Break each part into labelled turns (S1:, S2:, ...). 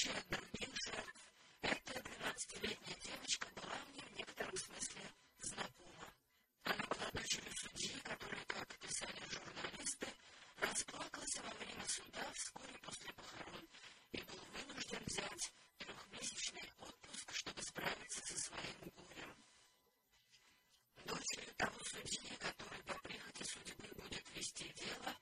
S1: еще одна пенсия. Это 12-летняя девочка была в некотором смысле знакома. Она была дочерью судьи, которая, как писали журналисты, расплакалась во время суда вскоре после похорон и был вынужден взять трехмесячный отпуск, чтобы справиться со своим горем. Дочерью того судьи, который по судьбы будет вести дело,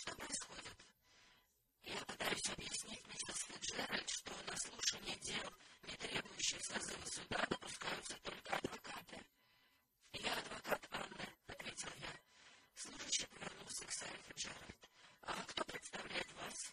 S1: Что происходит? Я пытаюсь объяснить миссис Хиджерет, что она служение дел, не требующие сразу суда, допускаются только адвокаты. Я адвокат Анны, ответил я. Служащий повернулся к Саре Фиджеральд. «А кто представляет вас?»